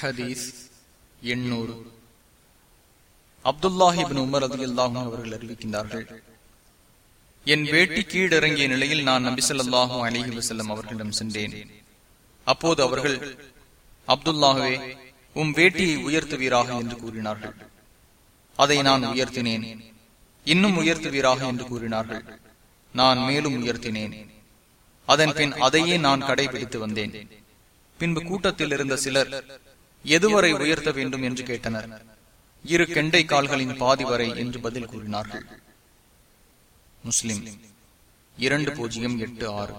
ஹதீஸ் எண்ணூறு. அப்துல்லாஹிபின் உமர் அதி அல்லாஹும் அவர்கள் அறிவிக்கின்றார்கள் என் வேட்டி கீழிறங்கிய நிலையில் நான் நபிசல்லாஹும் அலிஹி வசல்லம் அவர்களிடம் சென்றேன். அப்போது அவர்கள் அப்துல்லாஹுவே உம் வேட்டியை உயர்த்துவீராக என்று கூறினார்கள். அதை நான் உயர்த்தினேன். இன்னும் உயர்த்துவீராக என்று கூறினார்கள். நான் மேலும் உயர்த்தினேன். அதன் பின் அதையே நான் கடைபிடித்து வந்தேன். பின்பு கூட்டத்தில் இருந்த சிலர் எதுவரை உயர்த்த வேண்டும் என்று கேட்டனர். இரு கெண்டை கால்களின் பாதி வரை என்று பதில் கூறினார்கள். முஸ்லிம் இரண்டு பூஜ்ஜியம் எட்டு ஆறு.